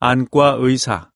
안과 의사.